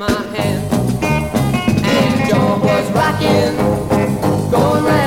my hand, and your was rocking, going round.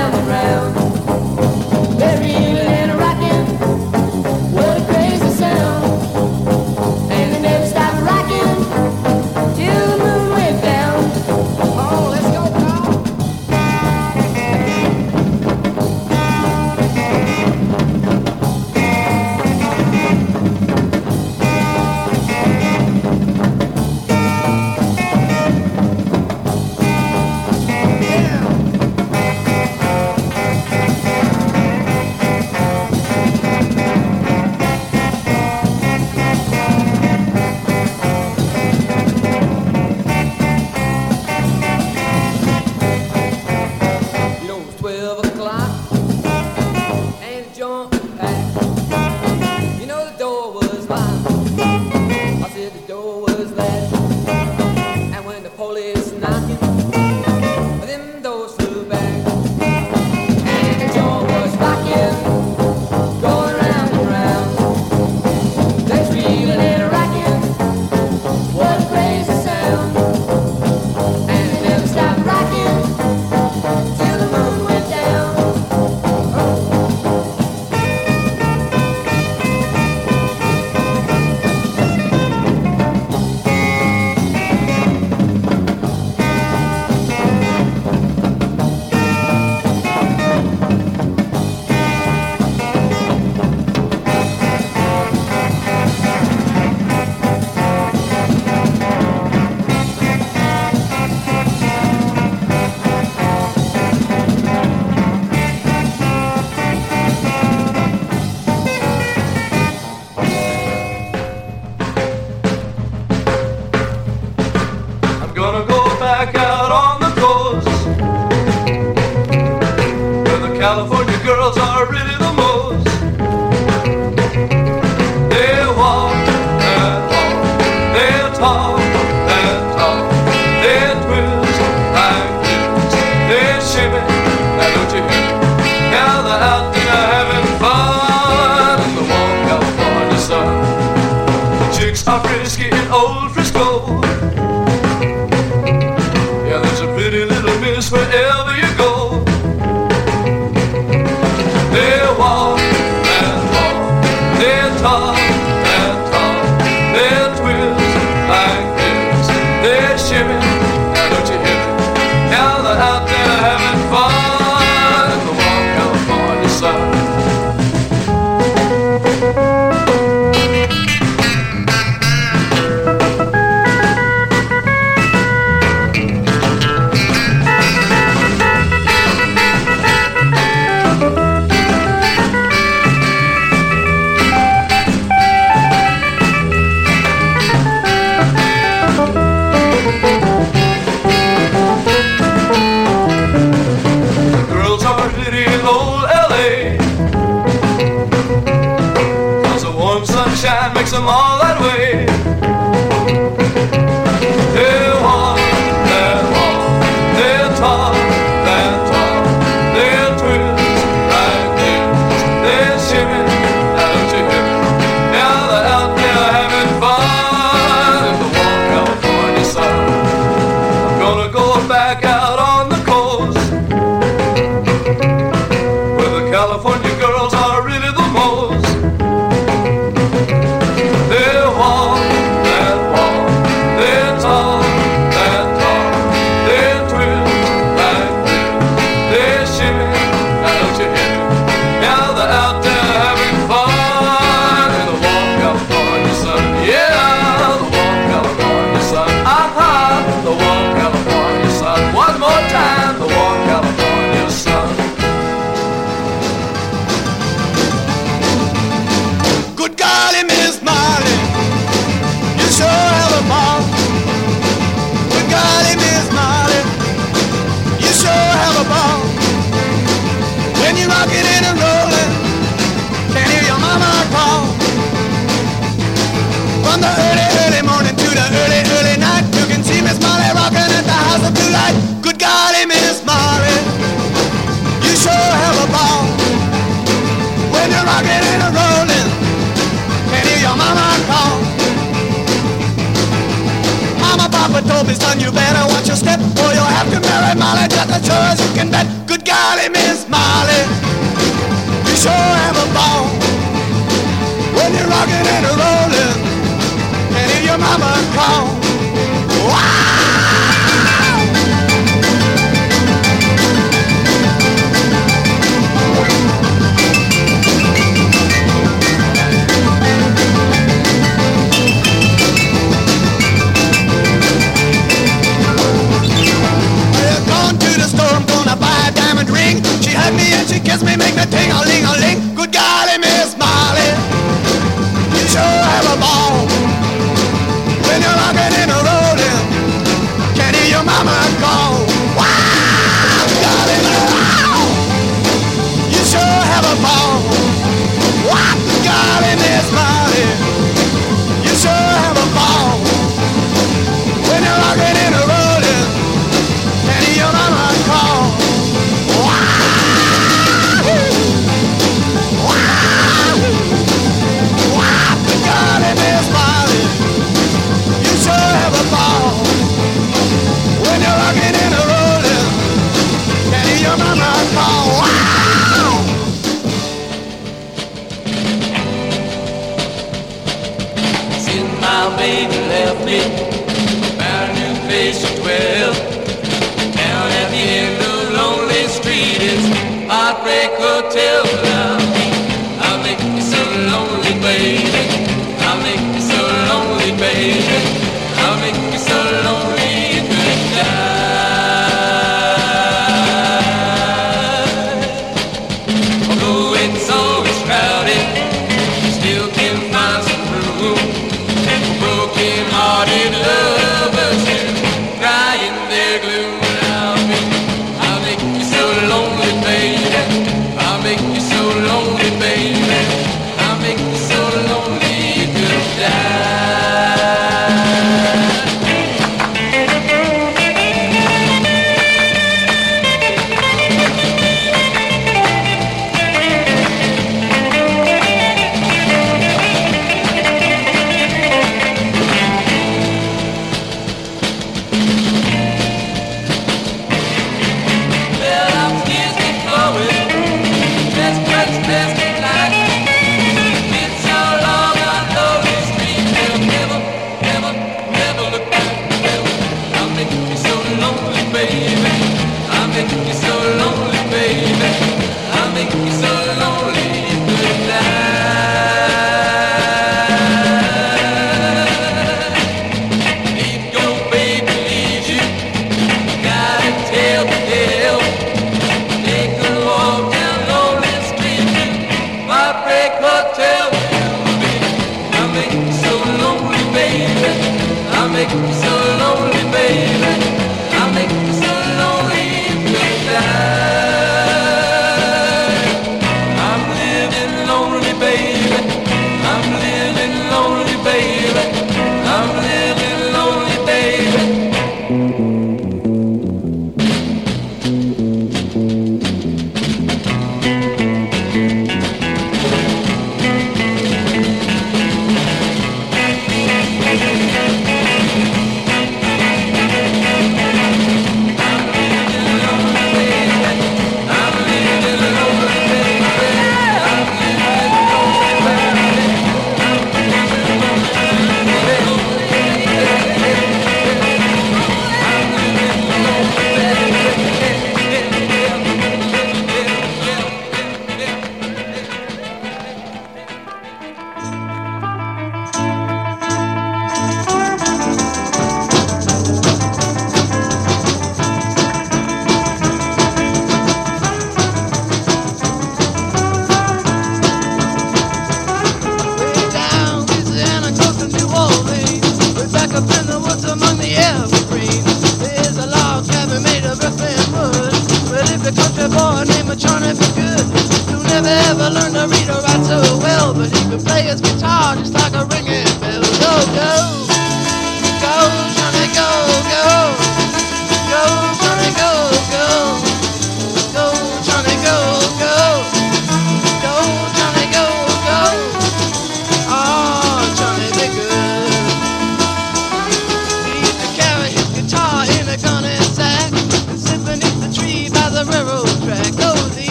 girls are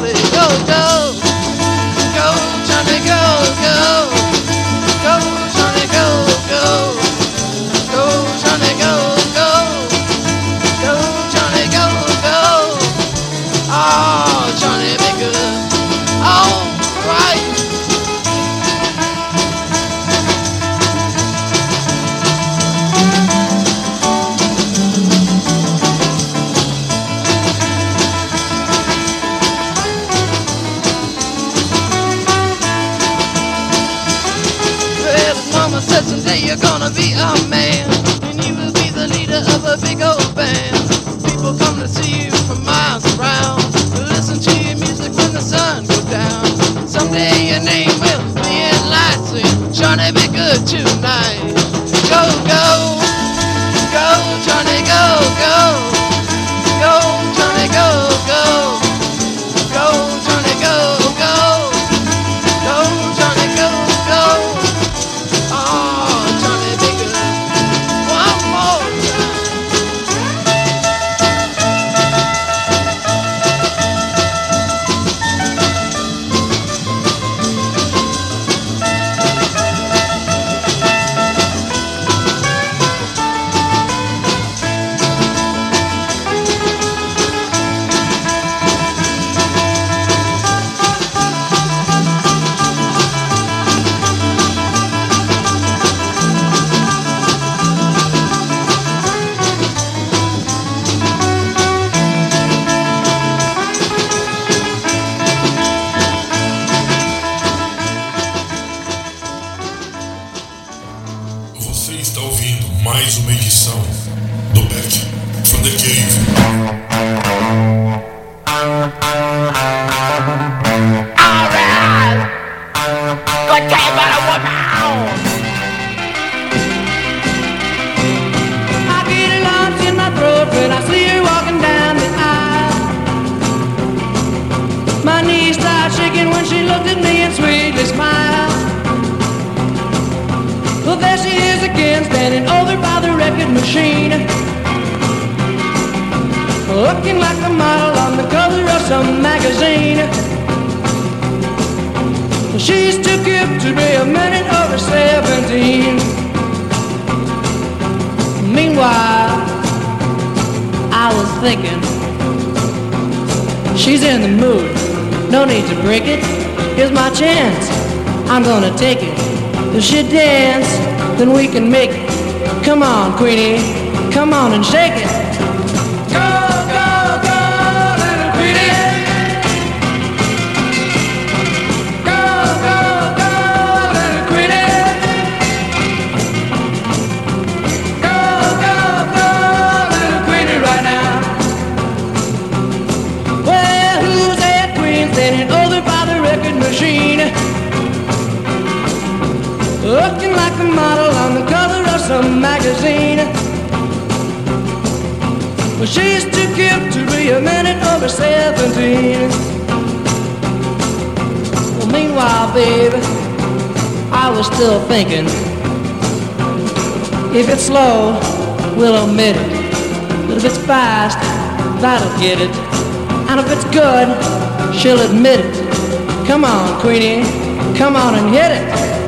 Go, go, go, Johnny, go, go. bit slow, we'll omit it. But if it's fast, that'll get it. And if it's good, she'll admit it. Come on, Queenie, come on and hit it.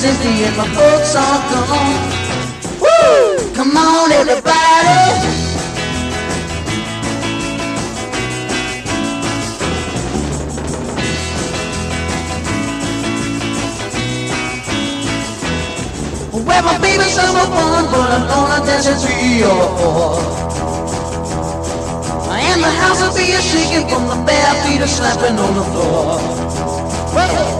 is empty and my folks are gone. Woo! Come on, everybody. Well, my baby's number one, but I'm gonna dance at three or four. And the house will be a shaking from the bare feet are slapping on the floor. Whoa.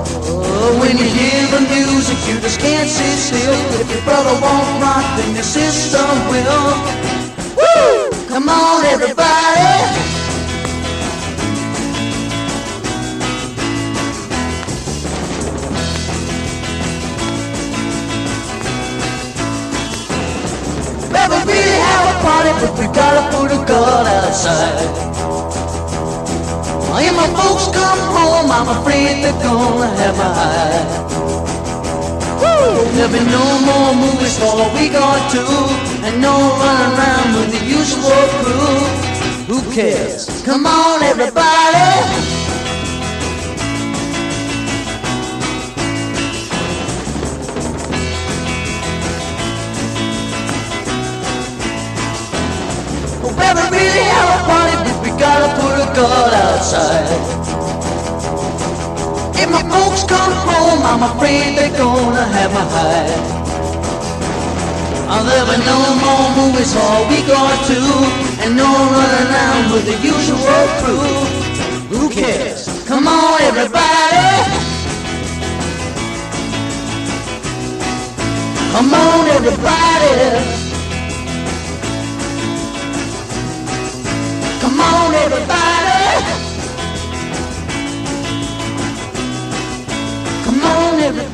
When you hear the music, you just can't sit still. If your brother won't rock, then your sister will. Woo! Come on, everybody! Never really have a party, but we gotta put a gun outside. When my folks come home, I'm afraid they're gonna have a high. There'll be no more movies for a week or two, and no running around with the usual crew. Who cares? Come on, everybody! We'll really have a party, but we gotta put a guard out outside. If my folks come home, I'm afraid they're gonna have a hide. I'll never no more movies for a week or two, and no running around with the usual crew. Who cares? Come on, everybody. Come on, everybody. Come on, everybody. on everything.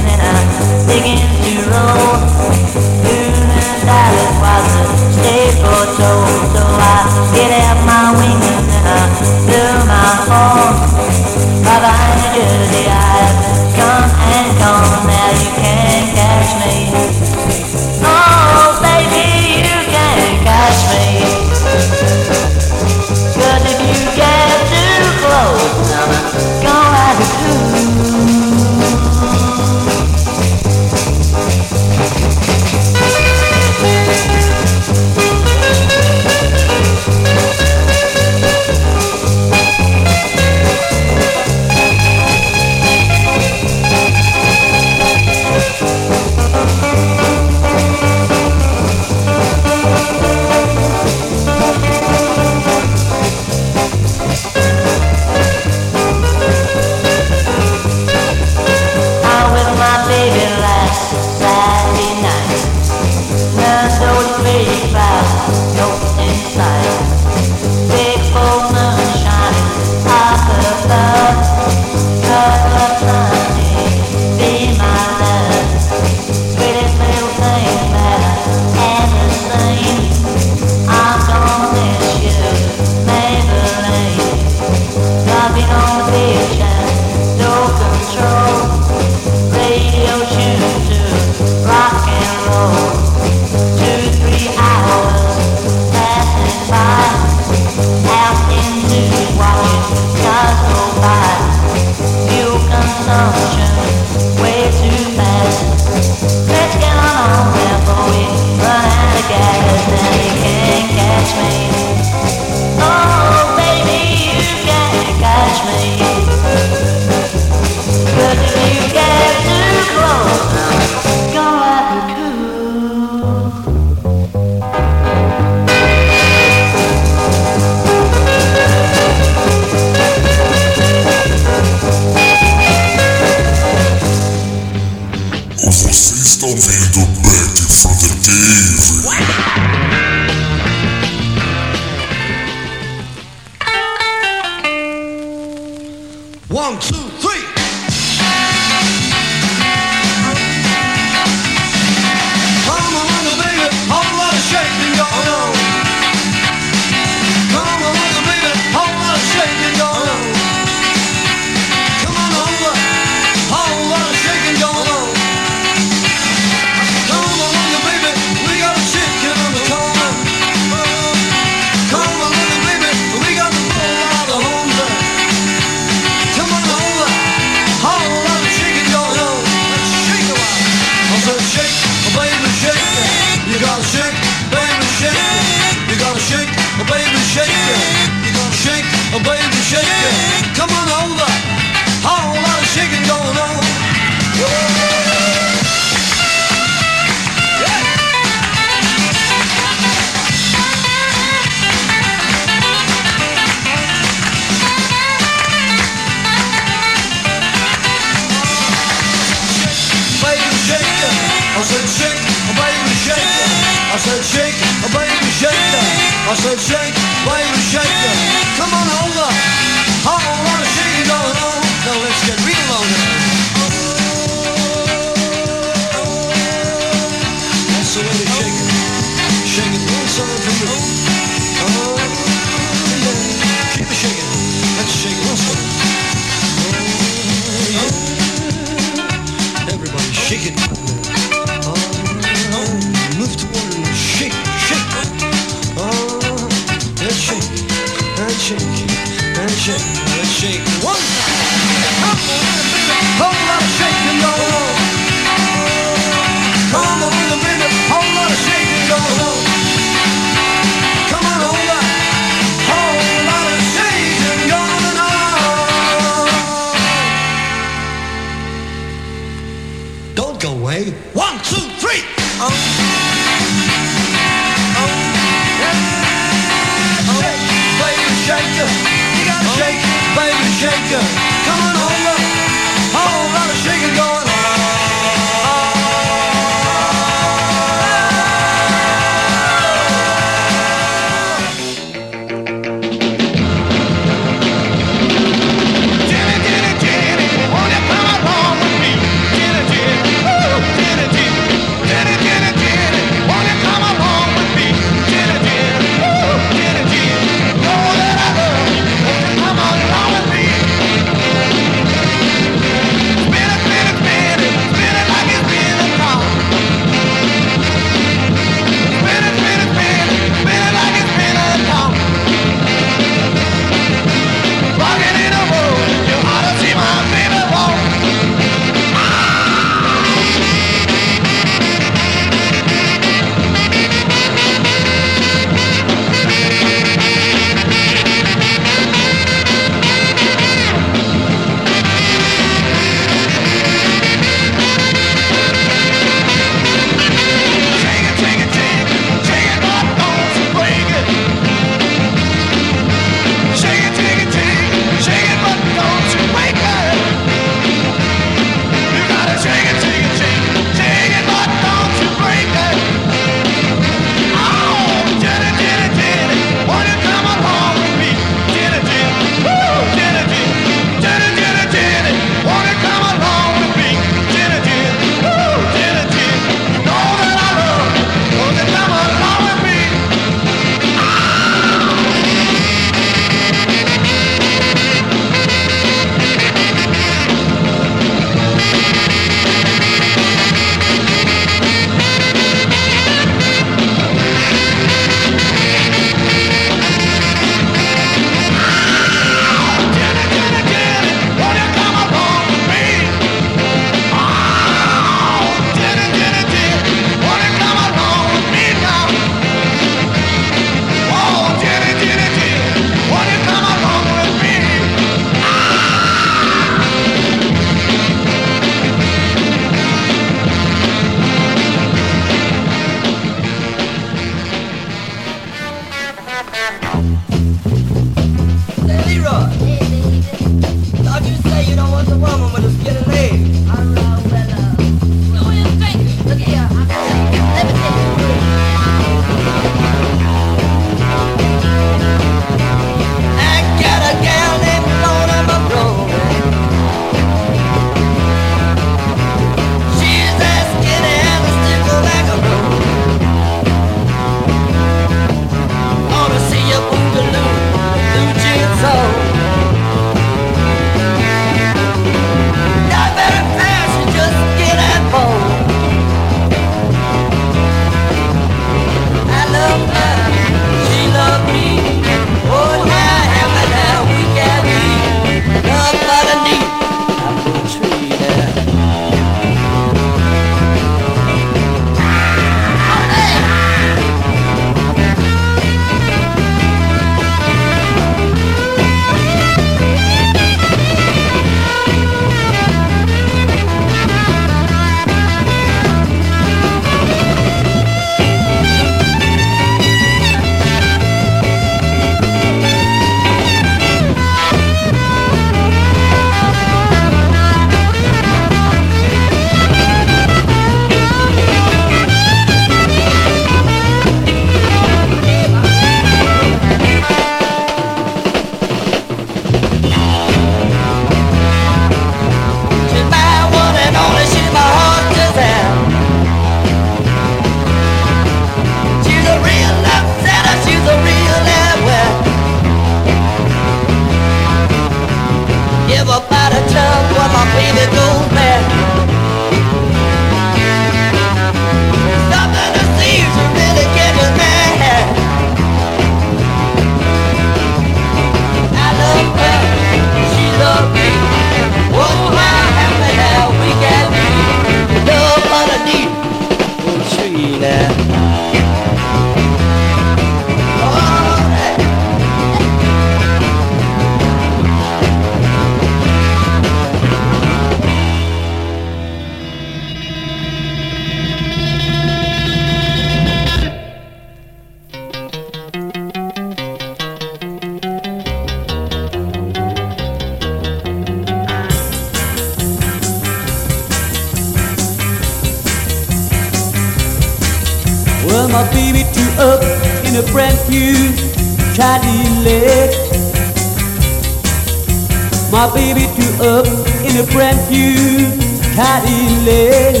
My baby two up in a brand new Cadillac.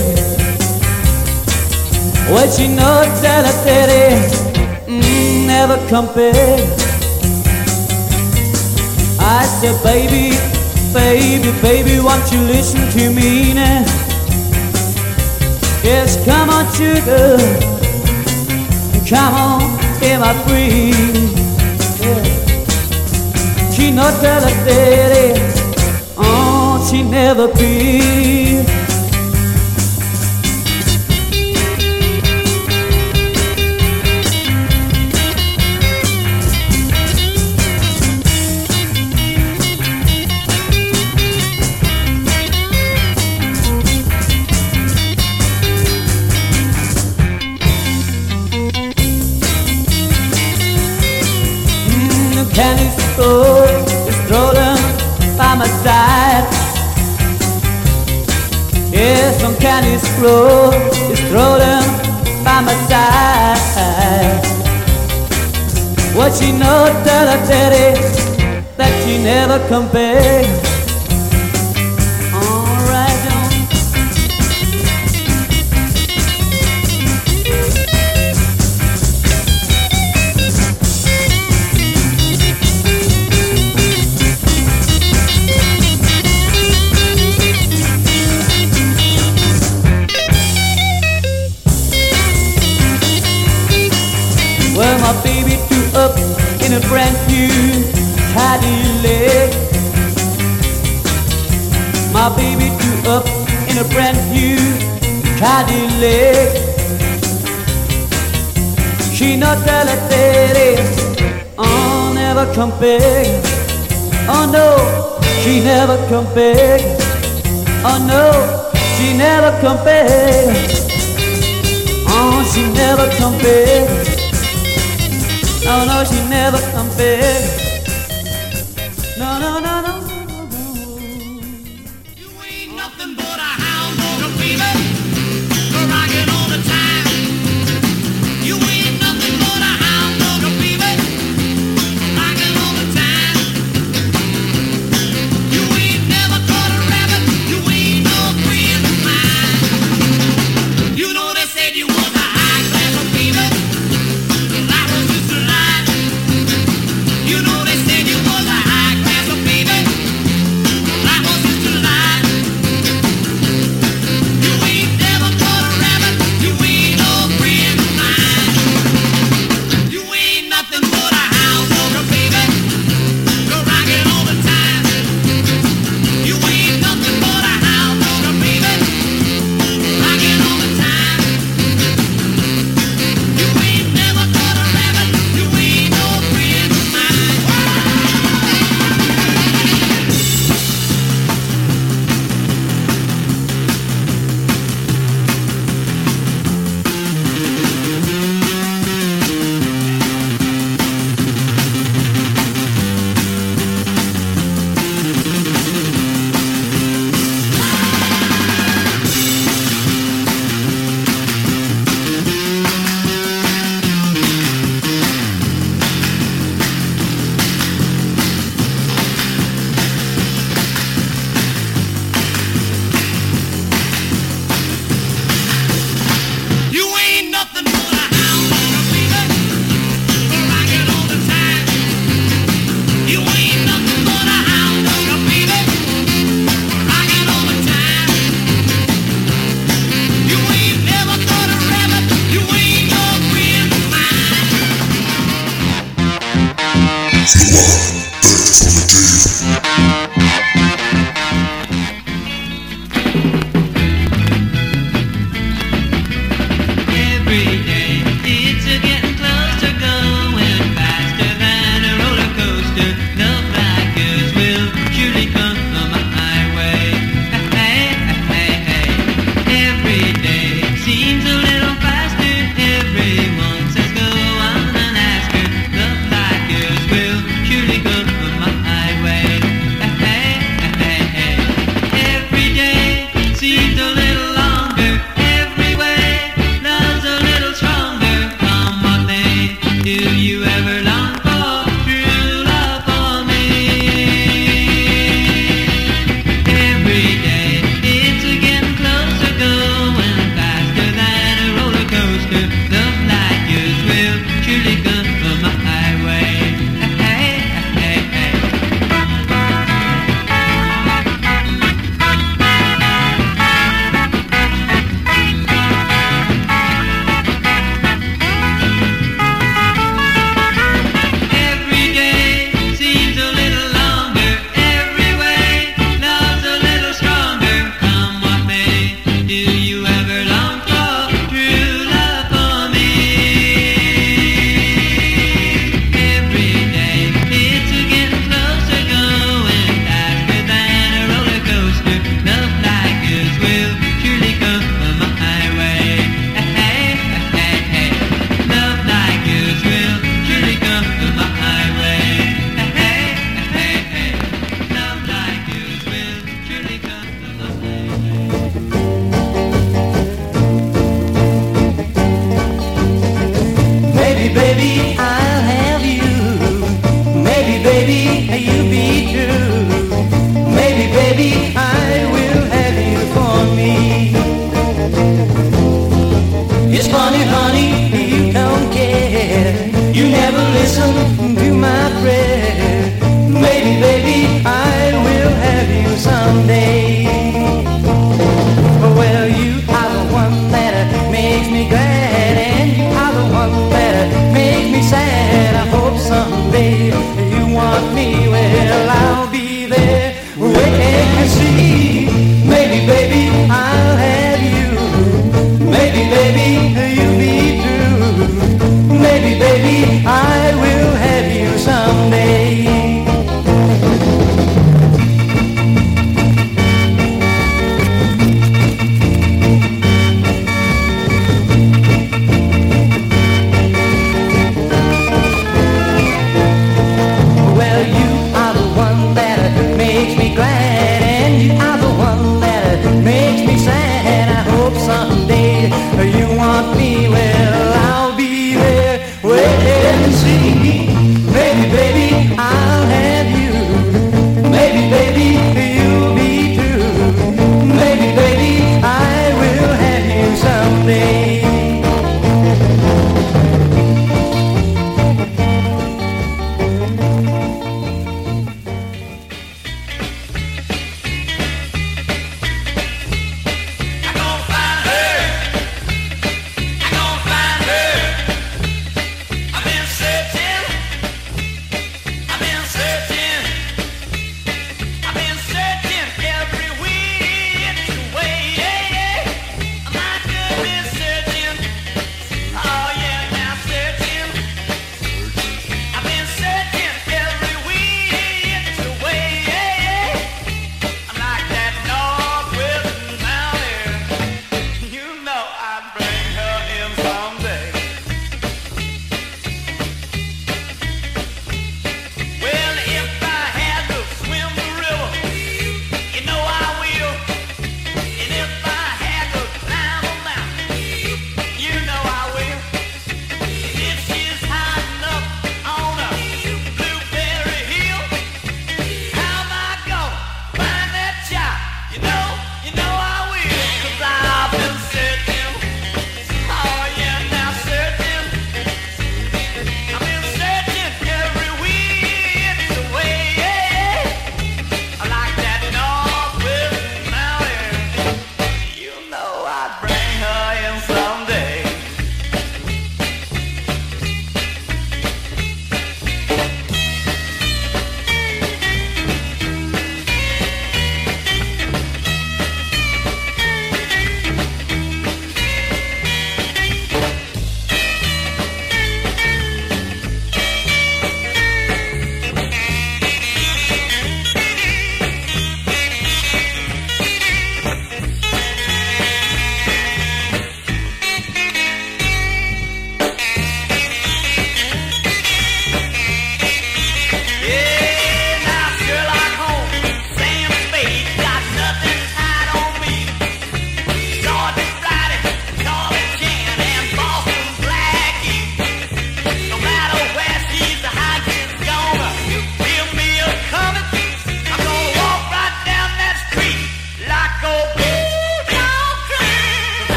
Well, she knows that I said it mm, never compare. I said, baby, baby, baby, won't you listen to me now? Yes, come on, sugar. Come on, am I free? She not tell her daddy, oh, she never be. Some candy store is rolling by my side. What she know, tell her daddy that she never come back. Tell oh, never come back. Oh no, she never come back. Oh no, she never come back. Oh, she never come back. No, no, she never come back.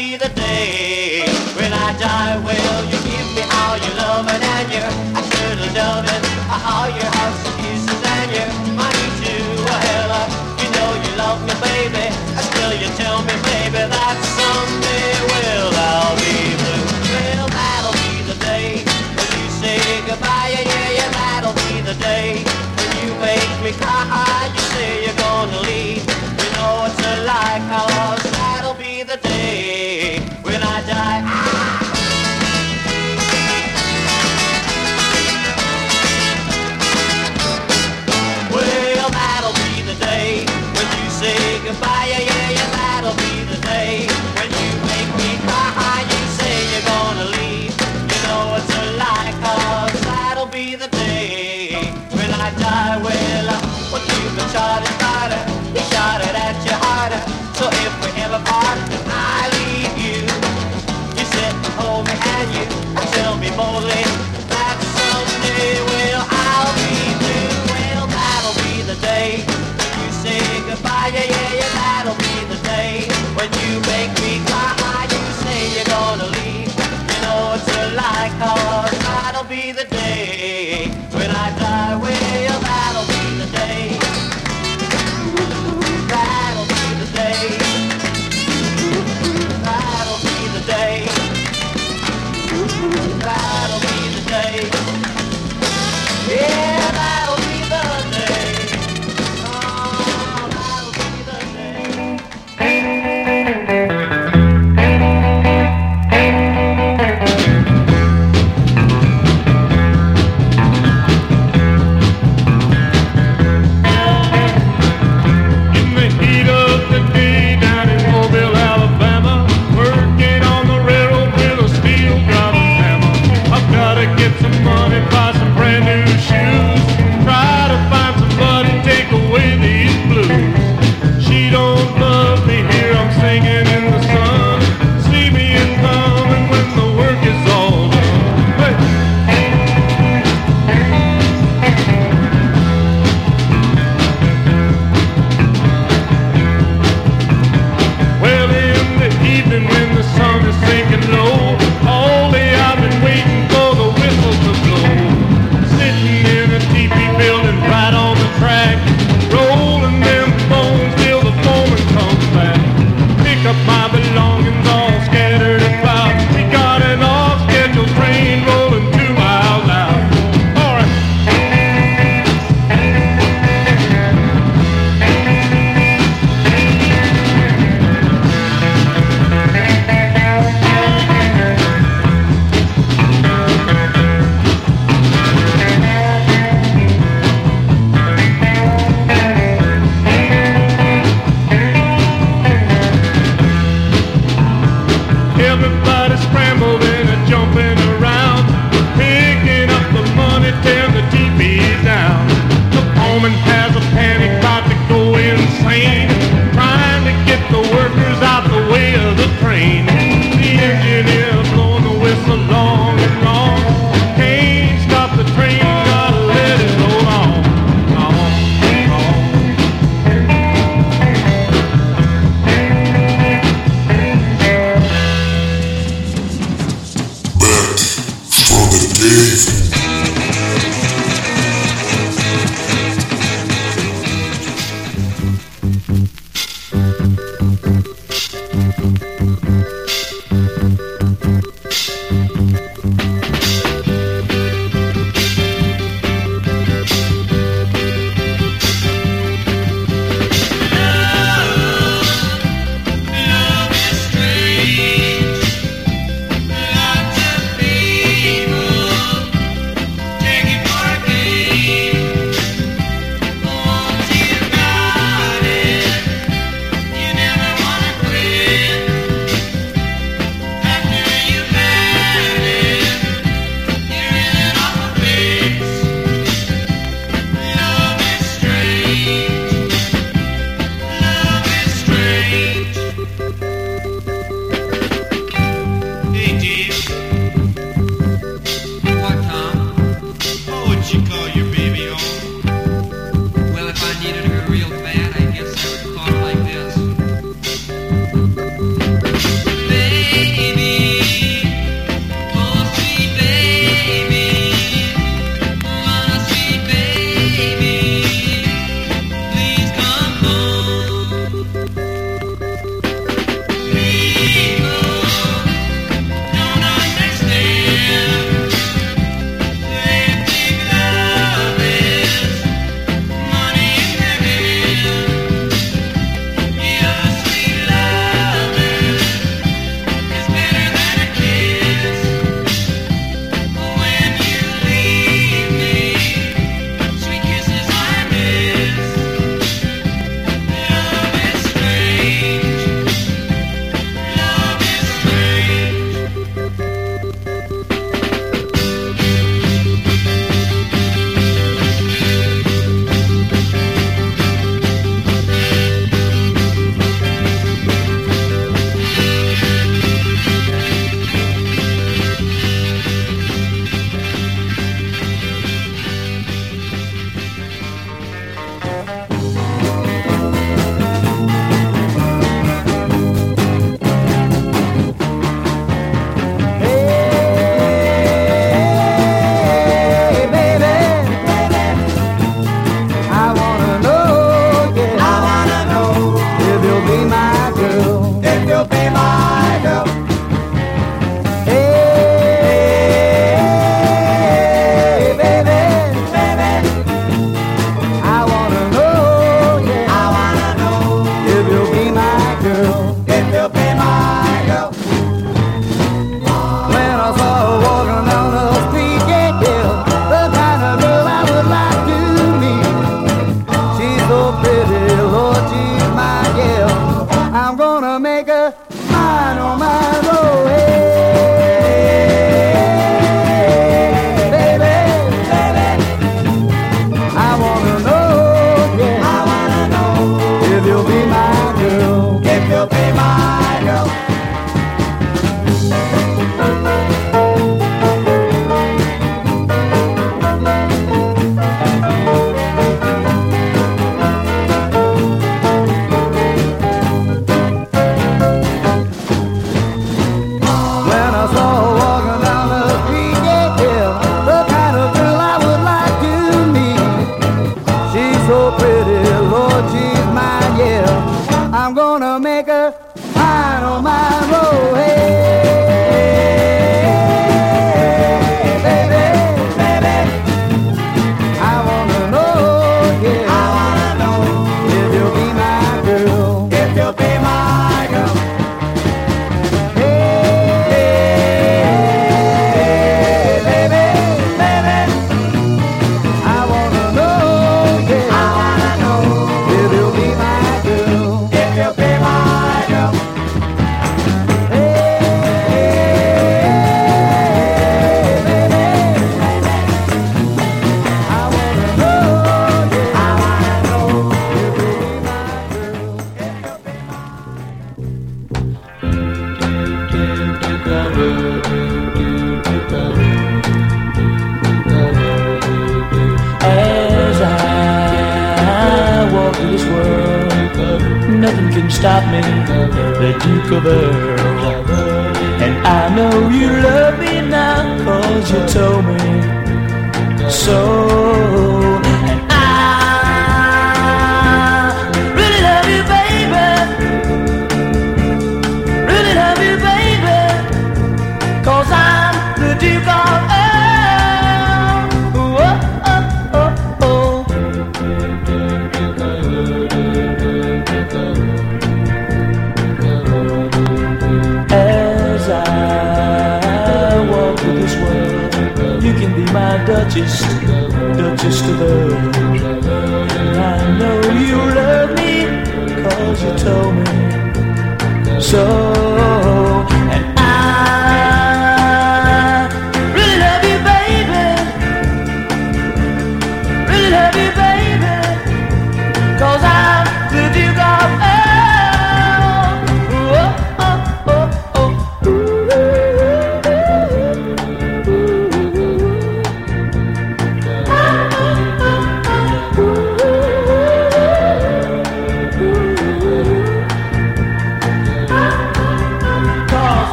be the day when I die. Will you give me all your loving and your little loving, all your hugs and kisses and your money too? Well, uh, you know you love me, baby. Still you tell me, baby, that someday will I'll be blue. Well, that'll be the day when you say goodbye. Yeah, yeah, yeah, that'll be the day when you make me cry.